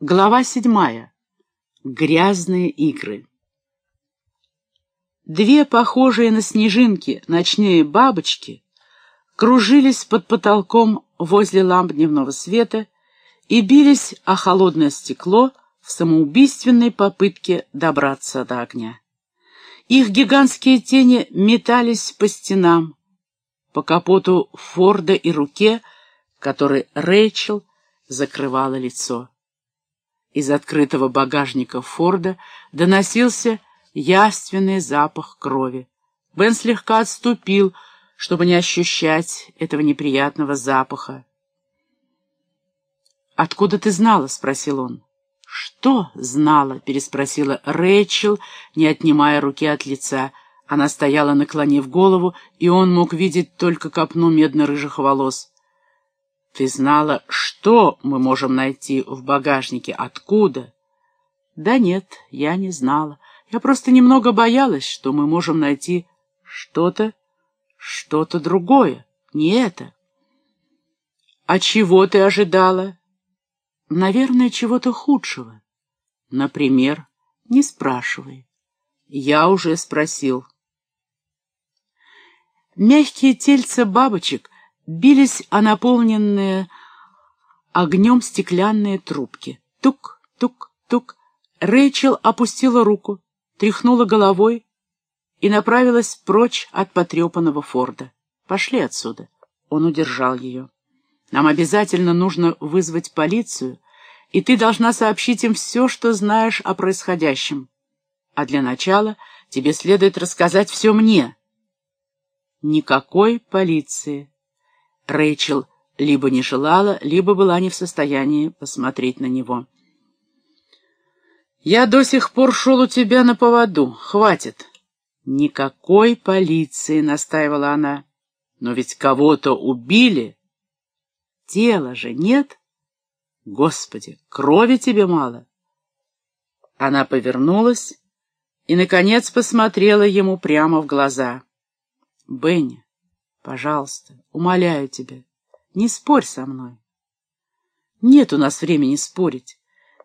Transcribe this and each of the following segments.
Глава седьмая. Грязные игры. Две похожие на снежинки ночные бабочки кружились под потолком возле ламп дневного света и бились о холодное стекло в самоубийственной попытке добраться до огня. Их гигантские тени метались по стенам, по капоту Форда и руке, которой Рэйчел закрывала лицо. Из открытого багажника Форда доносился яственный запах крови. Бен слегка отступил, чтобы не ощущать этого неприятного запаха. «Откуда ты знала?» — спросил он. «Что знала?» — переспросила Рэйчел, не отнимая руки от лица. Она стояла, наклонив голову, и он мог видеть только копну медно-рыжих волос. Ты знала, что мы можем найти в багажнике? Откуда? Да нет, я не знала. Я просто немного боялась, что мы можем найти что-то, что-то другое, не это. А чего ты ожидала? Наверное, чего-то худшего. Например, не спрашивай. Я уже спросил. Мягкие тельца бабочек бились о наполненные огнем стеклянные трубки. Тук, тук, тук. Рэйчел опустила руку, тряхнула головой и направилась прочь от потрепанного Форда. «Пошли отсюда». Он удержал ее. «Нам обязательно нужно вызвать полицию, и ты должна сообщить им все, что знаешь о происходящем. А для начала тебе следует рассказать все мне». «Никакой полиции», Рэйчел либо не желала, либо была не в состоянии посмотреть на него. «Я до сих пор шел у тебя на поводу. Хватит». «Никакой полиции», — настаивала она. «Но ведь кого-то убили. Тела же нет. Господи, крови тебе мало». Она повернулась и, наконец, посмотрела ему прямо в глаза. «Бенни, Пожалуйста, умоляю тебя, не спорь со мной. Нет у нас времени спорить.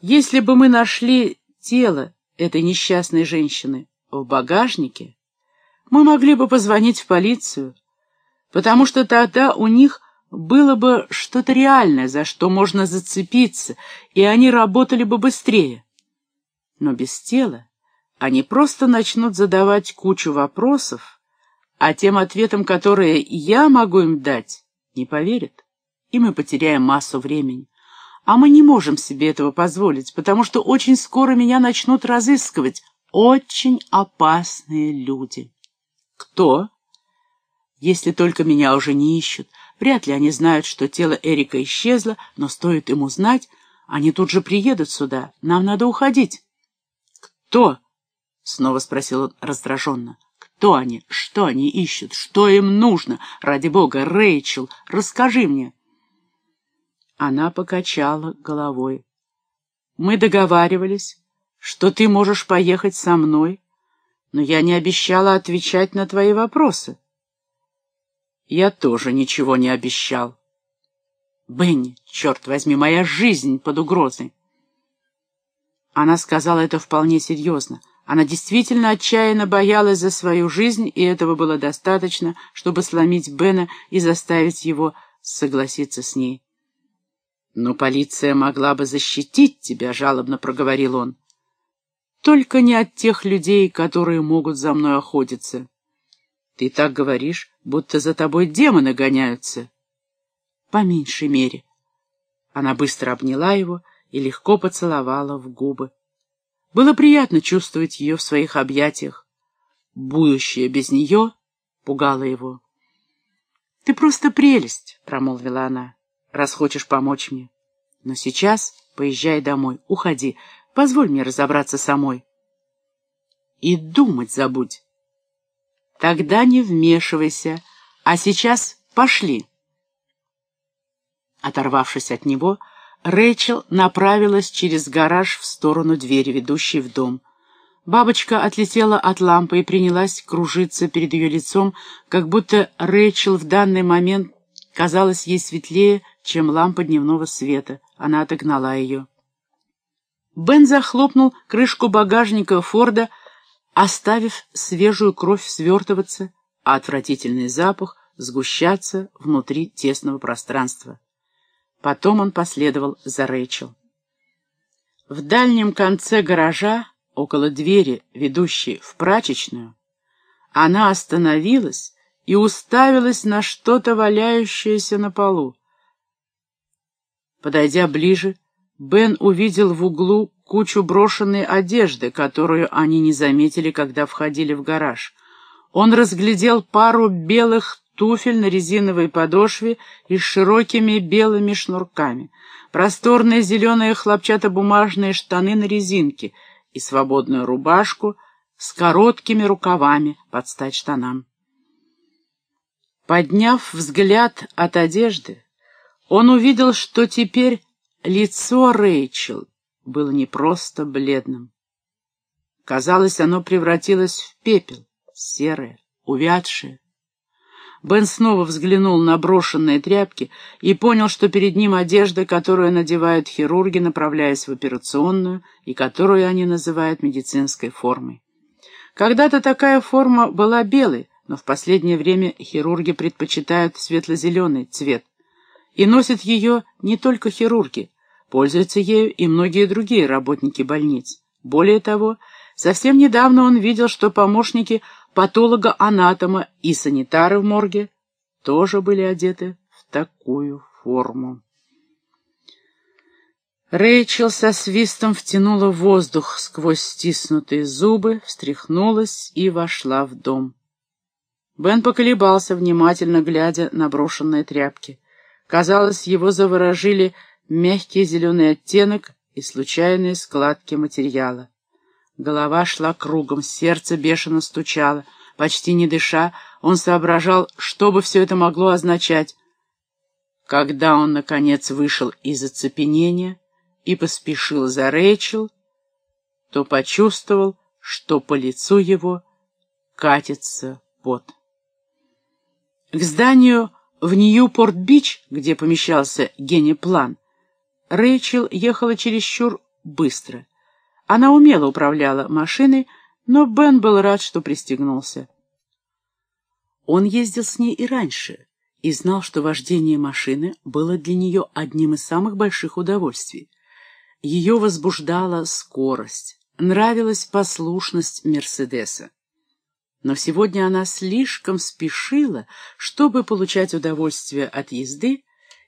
Если бы мы нашли тело этой несчастной женщины в багажнике, мы могли бы позвонить в полицию, потому что тогда у них было бы что-то реальное, за что можно зацепиться, и они работали бы быстрее. Но без тела они просто начнут задавать кучу вопросов, а тем ответам, которые я могу им дать, не поверят, и мы потеряем массу времени. А мы не можем себе этого позволить, потому что очень скоро меня начнут разыскивать очень опасные люди. Кто? Если только меня уже не ищут. Вряд ли они знают, что тело Эрика исчезло, но стоит им узнать, они тут же приедут сюда. Нам надо уходить. Кто? Снова спросил он раздраженно. Кто они? Что они ищут? Что им нужно? Ради бога, Рэйчел, расскажи мне. Она покачала головой. Мы договаривались, что ты можешь поехать со мной, но я не обещала отвечать на твои вопросы. Я тоже ничего не обещал. Бенни, черт возьми, моя жизнь под угрозой. Она сказала это вполне серьезно. Она действительно отчаянно боялась за свою жизнь, и этого было достаточно, чтобы сломить Бена и заставить его согласиться с ней. «Но полиция могла бы защитить тебя», — жалобно проговорил он. «Только не от тех людей, которые могут за мной охотиться. Ты так говоришь, будто за тобой демоны гоняются». «По меньшей мере». Она быстро обняла его и легко поцеловала в губы. Было приятно чувствовать ее в своих объятиях. Будущее без нее пугало его. «Ты просто прелесть», — промолвила она, — «раз хочешь помочь мне. Но сейчас поезжай домой, уходи, позволь мне разобраться самой». «И думать забудь». «Тогда не вмешивайся, а сейчас пошли». Оторвавшись от него, — Рэйчел направилась через гараж в сторону двери, ведущей в дом. Бабочка отлетела от лампы и принялась кружиться перед ее лицом, как будто Рэйчел в данный момент казалась ей светлее, чем лампа дневного света. Она отогнала ее. Бен захлопнул крышку багажника Форда, оставив свежую кровь свертываться, а отвратительный запах сгущаться внутри тесного пространства. Потом он последовал за Рэйчел. В дальнем конце гаража, около двери, ведущей в прачечную, она остановилась и уставилась на что-то валяющееся на полу. Подойдя ближе, Бен увидел в углу кучу брошенной одежды, которую они не заметили, когда входили в гараж. Он разглядел пару белых туфель на резиновой подошве и с широкими белыми шнурками, просторные зеленые хлопчатобумажные штаны на резинке и свободную рубашку с короткими рукавами под стать штанам. Подняв взгляд от одежды, он увидел, что теперь лицо Рэйчел было не просто бледным. Казалось, оно превратилось в пепел, серое, увядшее. Бен снова взглянул на брошенные тряпки и понял, что перед ним одежда, которую надевают хирурги, направляясь в операционную, и которую они называют медицинской формой. Когда-то такая форма была белой, но в последнее время хирурги предпочитают светло-зеленый цвет. И носят ее не только хирурги, пользуются ею и многие другие работники больниц. Более того, совсем недавно он видел, что помощники патолога-анатома и санитары в морге тоже были одеты в такую форму. Рэйчел со свистом втянула воздух сквозь стиснутые зубы, встряхнулась и вошла в дом. Бен поколебался, внимательно глядя на брошенные тряпки. Казалось, его заворожили мягкий зеленый оттенок и случайные складки материала. Голова шла кругом, сердце бешено стучало. Почти не дыша, он соображал, что бы все это могло означать. Когда он, наконец, вышел из оцепенения и поспешил за Рэйчел, то почувствовал, что по лицу его катится пот. К зданию в Ньюпорт-Бич, где помещался генеплан, Рэйчел ехала чересчур быстро — она умело управляла машиной, но Бен был рад, что пристегнулся. Он ездил с ней и раньше, и знал, что вождение машины было для нее одним из самых больших удовольствий. Ее возбуждала скорость, нравилась послушность Мерседеса. Но сегодня она слишком спешила, чтобы получать удовольствие от езды,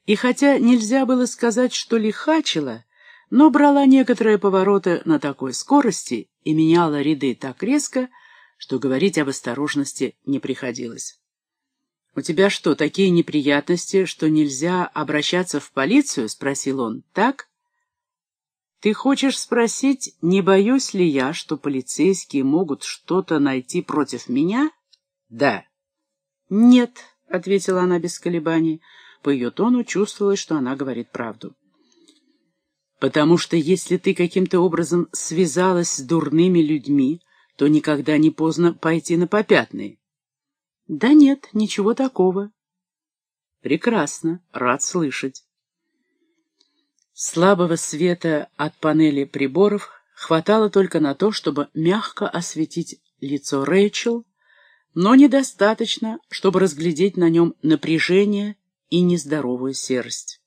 и хотя нельзя было сказать, что лихачила, но брала некоторые повороты на такой скорости и меняла ряды так резко, что говорить об осторожности не приходилось. «У тебя что, такие неприятности, что нельзя обращаться в полицию?» — спросил он. «Так?» «Ты хочешь спросить, не боюсь ли я, что полицейские могут что-то найти против меня?» «Да». «Нет», — ответила она без колебаний. По ее тону чувствовалось, что она говорит правду. Потому что если ты каким-то образом связалась с дурными людьми, то никогда не поздно пойти на попятные. Да нет, ничего такого. Прекрасно, рад слышать. Слабого света от панели приборов хватало только на то, чтобы мягко осветить лицо Рэйчел, но недостаточно, чтобы разглядеть на нем напряжение и нездоровую серость.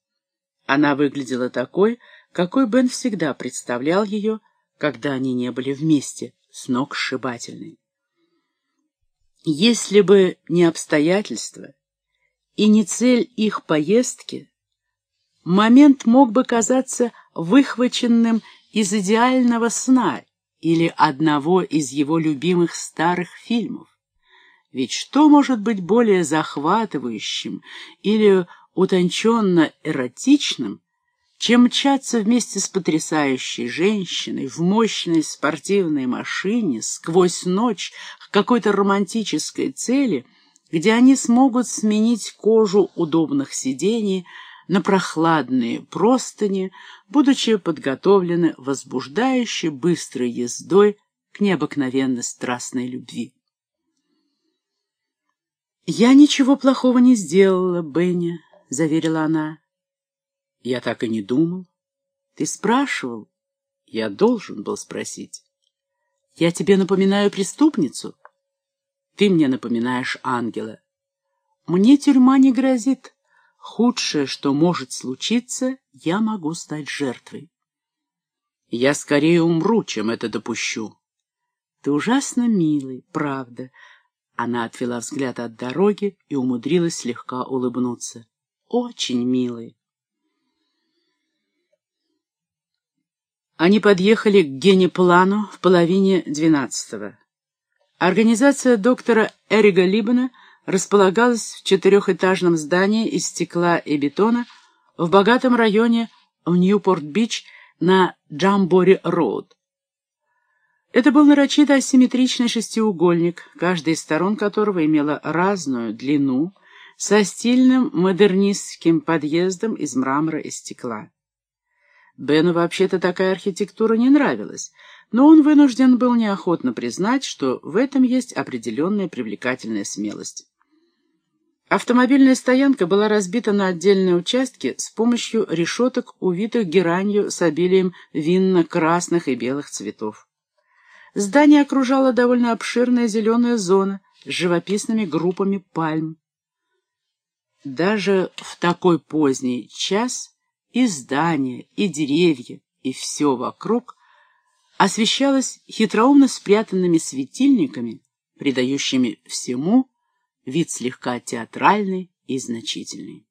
Она выглядела такой, какой Бен всегда представлял ее, когда они не были вместе, с ног сшибательной. Если бы не обстоятельства и не цель их поездки, момент мог бы казаться выхваченным из идеального сна или одного из его любимых старых фильмов. Ведь что может быть более захватывающим или утонченно эротичным, чем мчаться вместе с потрясающей женщиной в мощной спортивной машине сквозь ночь к какой-то романтической цели, где они смогут сменить кожу удобных сидений на прохладные простыни, будучи подготовлены возбуждающей быстрой ездой к необыкновенно страстной любви. «Я ничего плохого не сделала, Бенни», — заверила она. Я так и не думал. Ты спрашивал, Я должен был спросить. Я тебе напоминаю преступницу? Ты мне напоминаешь ангела. Мне тюрьма не грозит. Худшее, что может случиться, я могу стать жертвой. Я скорее умру, чем это допущу. Ты ужасно милый, правда. Она отвела взгляд от дороги и умудрилась слегка улыбнуться. Очень милый. Они подъехали к Генеплану в половине двенадцатого. Организация доктора Эрига Либана располагалась в четырехэтажном здании из стекла и бетона в богатом районе в Ньюпорт-Бич на Джамбори-Роуд. Это был нарочито асимметричный шестиугольник, каждая из сторон которого имела разную длину, со стильным модернистским подъездом из мрамора и стекла. Бену вообще-то такая архитектура не нравилась, но он вынужден был неохотно признать, что в этом есть определенная привлекательная смелость. Автомобильная стоянка была разбита на отдельные участки с помощью решеток, увитых геранью с обилием винно-красных и белых цветов. Здание окружала довольно обширная зеленая зона с живописными группами пальм. Даже в такой поздний час и здания, и деревья, и все вокруг освещалось хитроумно спрятанными светильниками, придающими всему вид слегка театральный и значительный.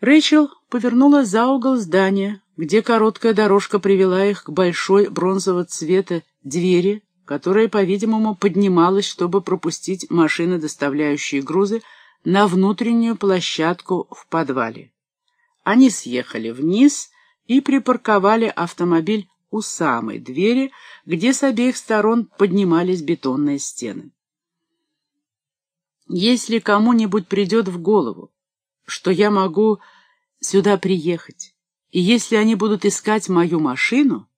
Рэйчел повернула за угол здания, где короткая дорожка привела их к большой бронзового цвета двери, которая, по-видимому, поднималась, чтобы пропустить машины, доставляющие грузы, на внутреннюю площадку в подвале. Они съехали вниз и припарковали автомобиль у самой двери, где с обеих сторон поднимались бетонные стены. Если кому-нибудь придет в голову, что я могу сюда приехать, и если они будут искать мою машину,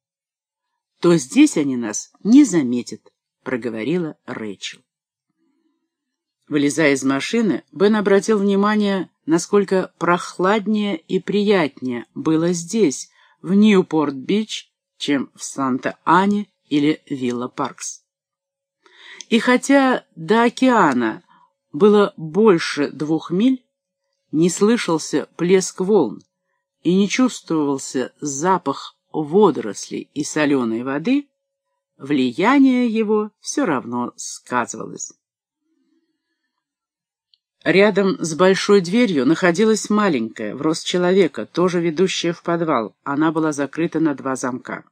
то здесь они нас не заметят, — проговорила Рэйчел. Вылезая из машины, Бен обратил внимание, насколько прохладнее и приятнее было здесь, в Ньюпорт-Бич, чем в Санта-Ане или Вилла-Парке. И хотя до океана было больше двух миль, не слышался плеск волн и не чувствовался запах водорослей и соленой воды, влияние его все равно сказывалось. Рядом с большой дверью находилась маленькая, в рост человека, тоже ведущая в подвал. Она была закрыта на два замка.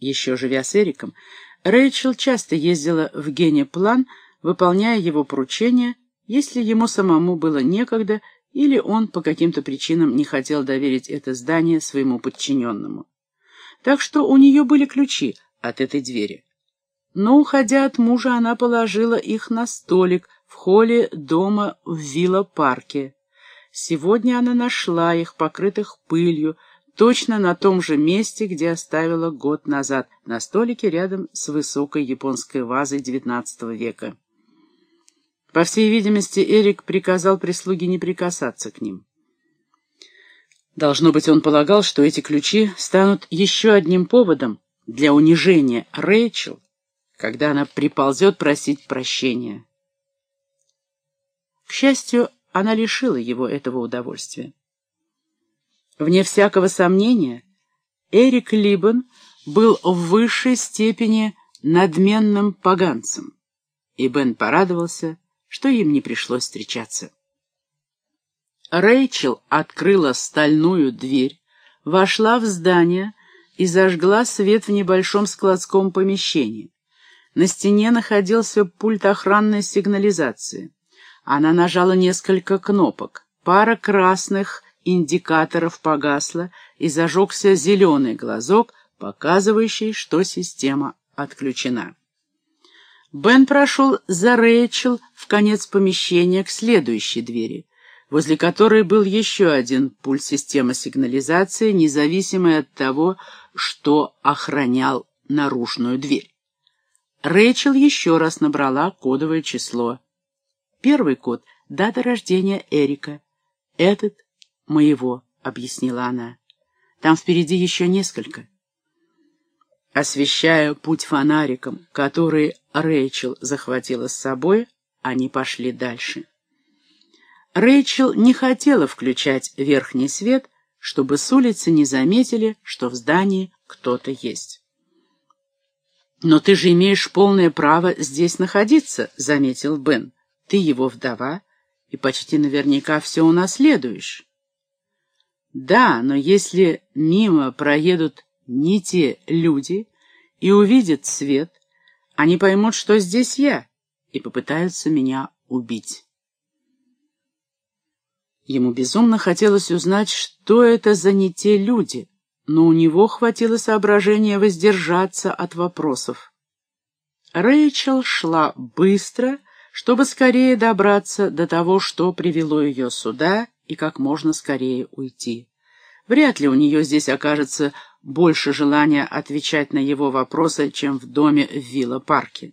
Еще живя с Эриком, Рэйчел часто ездила в Гене-План, выполняя его поручения, если ему самому было некогда или он по каким-то причинам не хотел доверить это здание своему подчиненному. Так что у нее были ключи от этой двери. Но, уходя от мужа, она положила их на столик в холле дома в Вилла-парке. Сегодня она нашла их, покрытых пылью, точно на том же месте, где оставила год назад, на столике рядом с высокой японской вазой XIX века. По всей видимости, Эрик приказал прислуге не прикасаться к ним. Должно быть, он полагал, что эти ключи станут еще одним поводом для унижения Рэйчел, когда она приползет просить прощения. К счастью, она лишила его этого удовольствия. Вне всякого сомнения, Эрик Либбен был в высшей степени надменным поганцем, и Бен порадовался, что им не пришлось встречаться. Рэйчел открыла стальную дверь, вошла в здание и зажгла свет в небольшом складском помещении. На стене находился пульт охранной сигнализации. Она нажала несколько кнопок. Пара красных индикаторов погасла, и зажегся зеленый глазок, показывающий, что система отключена. Бен прошел за Рэйчел в конец помещения к следующей двери, возле которой был еще один пульт системы сигнализации, независимый от того, что охранял наружную дверь. Рэйчел еще раз набрала кодовое число. Первый код — дата рождения Эрика. Этот — моего, — объяснила она. Там впереди еще несколько. Освещая путь фонариком, который Рэйчел захватила с собой, они пошли дальше. Рэйчел не хотела включать верхний свет, чтобы с улицы не заметили, что в здании кто-то есть. «Но ты же имеешь полное право здесь находиться», — заметил Бен. «Ты его вдова и почти наверняка все унаследуешь». «Да, но если мимо проедут не те люди и увидят свет, они поймут, что здесь я, и попытаются меня убить». Ему безумно хотелось узнать, что это за не те люди, но у него хватило соображения воздержаться от вопросов. Рэйчел шла быстро, чтобы скорее добраться до того, что привело ее сюда, и как можно скорее уйти. Вряд ли у нее здесь окажется больше желания отвечать на его вопросы, чем в доме в Вилла-парке.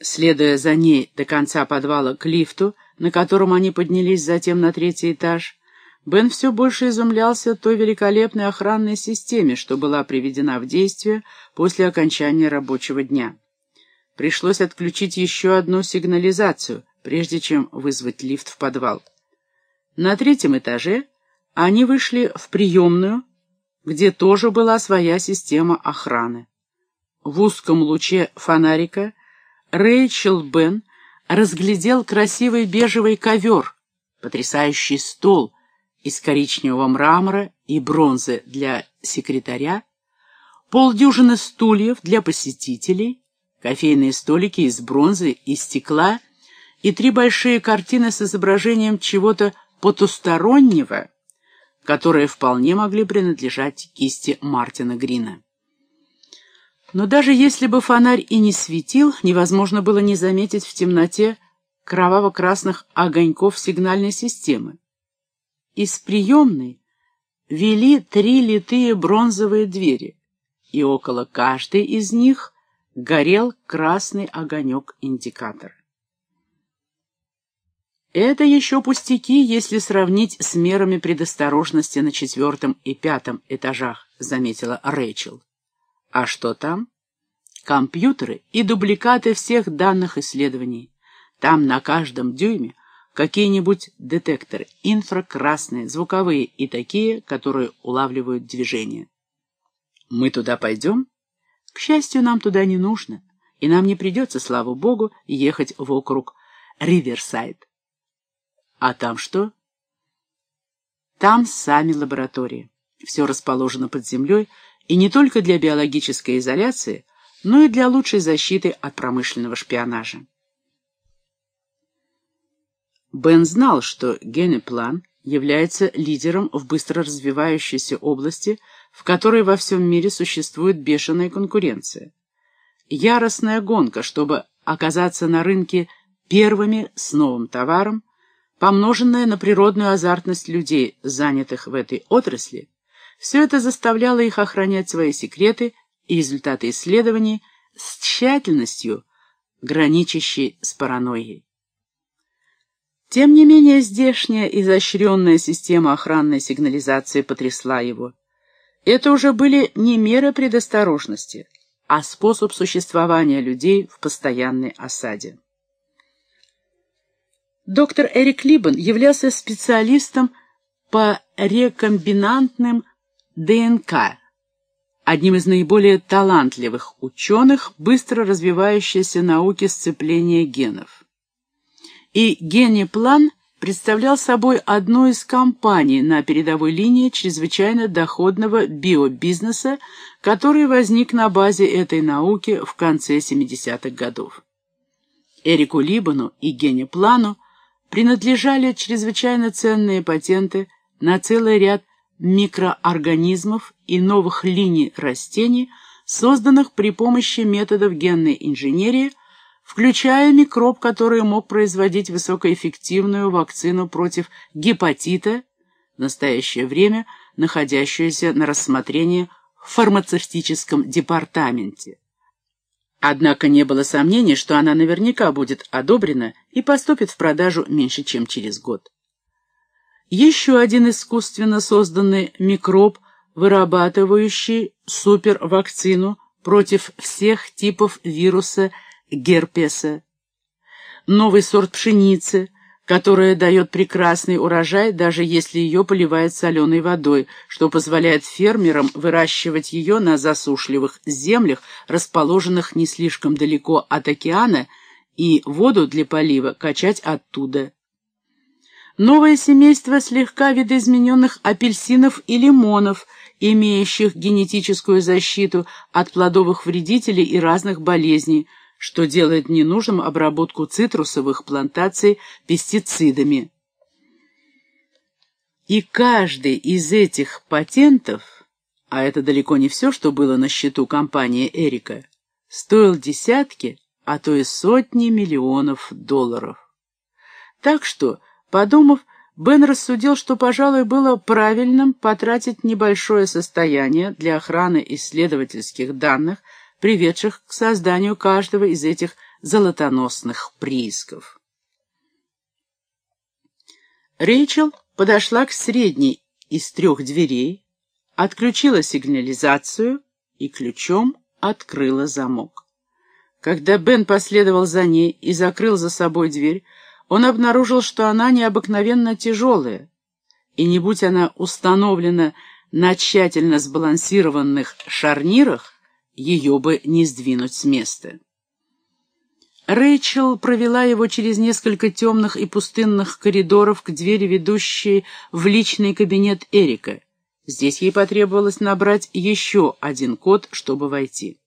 Следуя за ней до конца подвала к лифту, на котором они поднялись затем на третий этаж, Бен все больше изумлялся той великолепной охранной системе, что была приведена в действие после окончания рабочего дня. Пришлось отключить еще одну сигнализацию, прежде чем вызвать лифт в подвал. На третьем этаже они вышли в приемную, где тоже была своя система охраны. В узком луче фонарика Рэйчел Бен разглядел красивый бежевый ковер, потрясающий стол из коричневого мрамора и бронзы для секретаря, полдюжины стульев для посетителей, кофейные столики из бронзы и стекла и три большие картины с изображением чего-то потустороннего, которые вполне могли принадлежать кисти Мартина Грина. Но даже если бы фонарь и не светил, невозможно было не заметить в темноте кроваво-красных огоньков сигнальной системы. Из приемной вели три литые бронзовые двери, и около каждой из них горел красный огонек индикатора. Это еще пустяки, если сравнить с мерами предосторожности на четвертом и пятом этажах, заметила Рэйчел. А что там? Компьютеры и дубликаты всех данных исследований. Там на каждом дюйме какие-нибудь детекторы, инфракрасные, звуковые и такие, которые улавливают движение. Мы туда пойдем? К счастью, нам туда не нужно, и нам не придется, слава богу, ехать в округ Риверсайд. А там что? Там сами лаборатории. Все расположено под землей, и не только для биологической изоляции, но и для лучшей защиты от промышленного шпионажа. Бен знал, что Генеплан является лидером в быстро развивающейся области, в которой во всем мире существует бешеная конкуренция. Яростная гонка, чтобы оказаться на рынке первыми с новым товаром, помноженная на природную азартность людей, занятых в этой отрасли, все это заставляло их охранять свои секреты и результаты исследований с тщательностью, граничащей с паранойей. Тем не менее, здешняя изощренная система охранной сигнализации потрясла его. Это уже были не меры предосторожности, а способ существования людей в постоянной осаде. Доктор Эрик Либбен являлся специалистом по рекомбинантным ДНК, одним из наиболее талантливых ученых быстро развивающейся науки сцепления генов. И Генеплан представлял собой одну из компаний на передовой линии чрезвычайно доходного биобизнеса, который возник на базе этой науки в конце 70-х годов. Эрику Либану и Генеплану принадлежали чрезвычайно ценные патенты на целый ряд микроорганизмов и новых линий растений, созданных при помощи методов генной инженерии, включая микроб, который мог производить высокоэффективную вакцину против гепатита, в настоящее время находящуюся на рассмотрении в фармацевтическом департаменте. Однако не было сомнений, что она наверняка будет одобрена и поступит в продажу меньше, чем через год. Еще один искусственно созданный микроб, вырабатывающий супервакцину против всех типов вируса герпеса. Новый сорт пшеницы, которая дает прекрасный урожай, даже если ее поливают соленой водой, что позволяет фермерам выращивать ее на засушливых землях, расположенных не слишком далеко от океана, и воду для полива качать оттуда. Новое семейство слегка видоизмененных апельсинов и лимонов, имеющих генетическую защиту от плодовых вредителей и разных болезней, что делает ненужным обработку цитрусовых плантаций пестицидами. И каждый из этих патентов, а это далеко не все, что было на счету компании Эрика, стоил десятки, а то и сотни миллионов долларов. Так что, подумав, Бен рассудил, что, пожалуй, было правильным потратить небольшое состояние для охраны исследовательских данных, приведших к созданию каждого из этих золотоносных приисков. Рэйчел подошла к средней из трех дверей, отключила сигнализацию и ключом открыла замок. Когда Бен последовал за ней и закрыл за собой дверь, он обнаружил, что она необыкновенно тяжелая, и не будь она установлена на тщательно сбалансированных шарнирах, ее бы не сдвинуть с места. Рэйчел провела его через несколько темных и пустынных коридоров к двери, ведущей в личный кабинет Эрика. Здесь ей потребовалось набрать еще один код, чтобы войти.